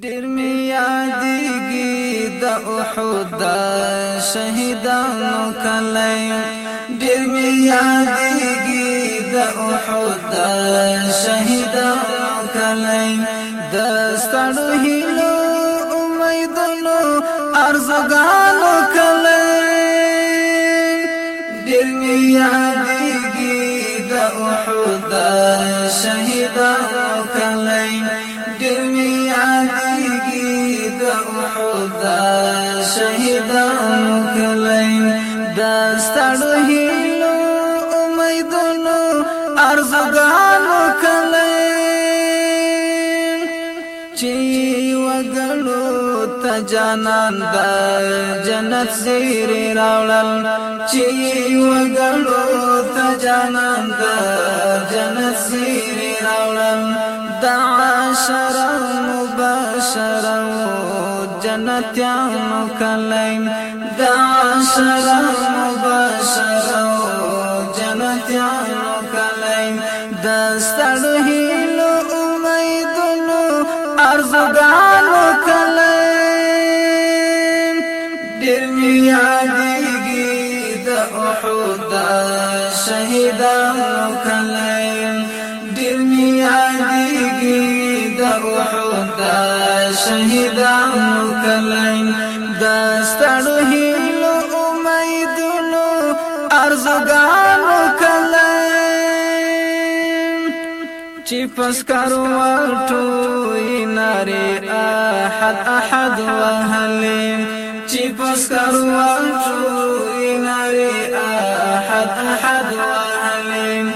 ډیر می یادېږي د احد شهیدانو کله ډیر می یادېږي د احد شهیدانو کله د ستړو هیلو امیدونو ارزوګانو کله ډیر می یادېږي د احد شهیدانو ارزګانو کلی چې وګړو ته جانان د جنت زیری راولل چې وګړو ته جانان د جنت زیری راولل د عشر مبشر جنت یانو کلی د عشر مبشر یادیږي د احد شهیدانو کلیم ډیر می یادیږي د احد شهیدانو کلیم د ستړو هیلو امیدونو ارزوګانو کلیم چې پس کارو ورټو ناره احد احد وهلیم چې پستر وانټو ناري احد احد وهم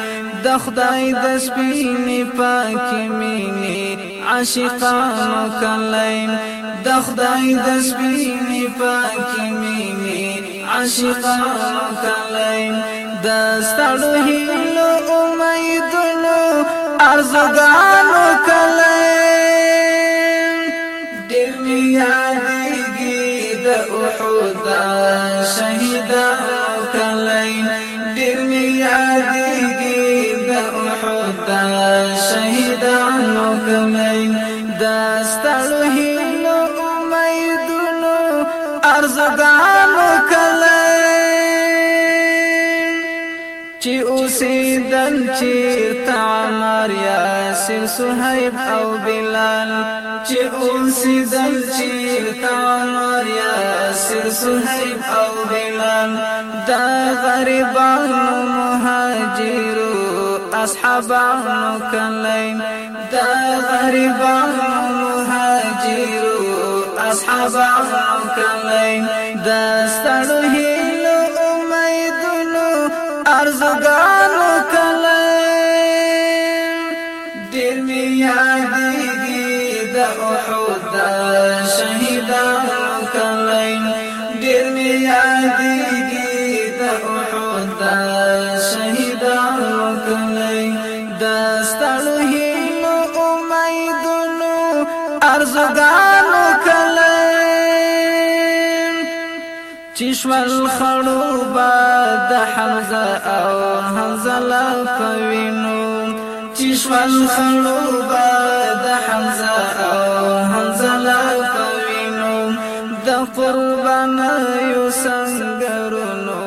د خدای د سپینې پاکې مینې عاشقانو کلیم د خدای د سپینې پاکې مینې عاشقانو کلیم د ستړو هیلو امیدونو ارزوګانو شهیدا کلای ډیر می یادېږي د احد شهیدانو کمه چې اوسې دل چې تعمر یاسین صہیب او بلال چې اوسې دل چې تعمر یاسین صہیب او بلال دا غریبانو مهاجرو اصحابانو کلین دا غریبانو مهاجرو اصحابانو کلین دا ستړو ارزوګانو کله چشمل خړو باد حمزه او حمزه لا پوینو چشمل خړو باد حمزه او حمزه لا پوینو د قربان یو سنگرونو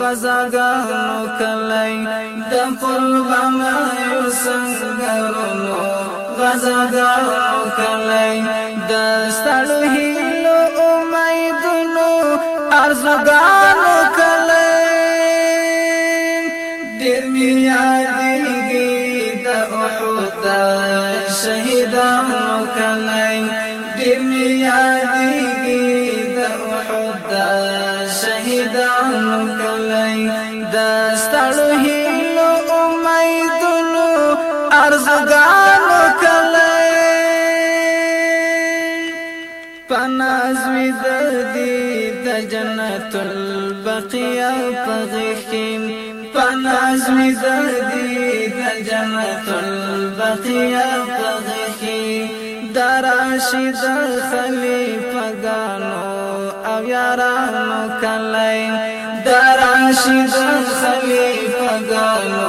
غزاګانو کله د قربان یو سنگرونو وزدا کلی د ستړو هیلو امیدونو ارزوګانو کلی ډیر مې یادېږي د احد شهیدانو کلی ډیر مې یادېږي د احد شهیدانو کلی د باقی او پغخیم پناز می دردی دا جنت البقی او پغخی دراشی در خلیفہ گانو او یارانو کلی دراشی در خلیفہ گانو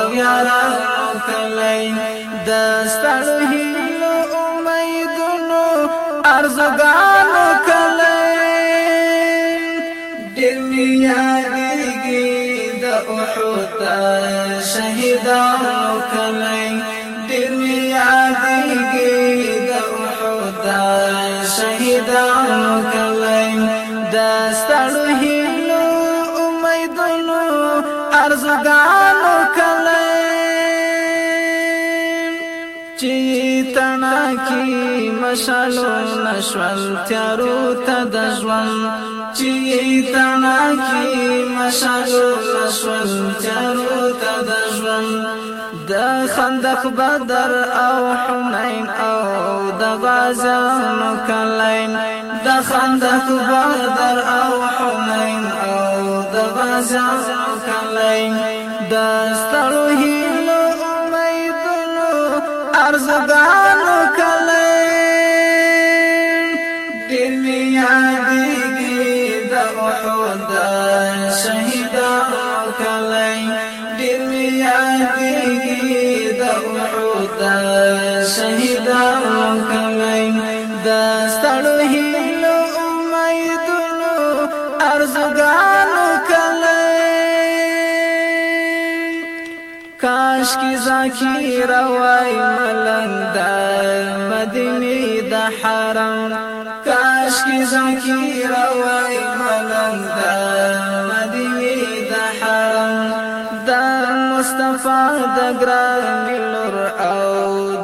او یارانو کلی دستر ہیلو امیدنو ارزگانو کلی شهیدان کلی ډیر می عادیږي د احد شهیدان کلی د ستړو هیلو امیدونو ارزوګانو کلی چې تنا کی مشالو نشول تیارو ته د ژوند چې تنکی مشال رسول چارو تد ژوند د خندق بدر او حنین او د غازانو کلین د خندق بدر او حنین او د غازانو کلین د ستړو هیلو امیدونو ارزګار کی روای ملنګ د مدینه د حرم کاش کی زکی روای ملنګ د مدینه د حرم د مصطفی د ګران لور او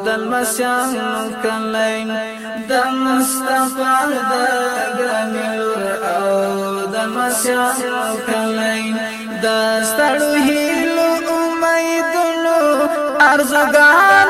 د مسیان کلین د مصطفی د ګران لور او د مسیان کلین د ستړو ارزوګان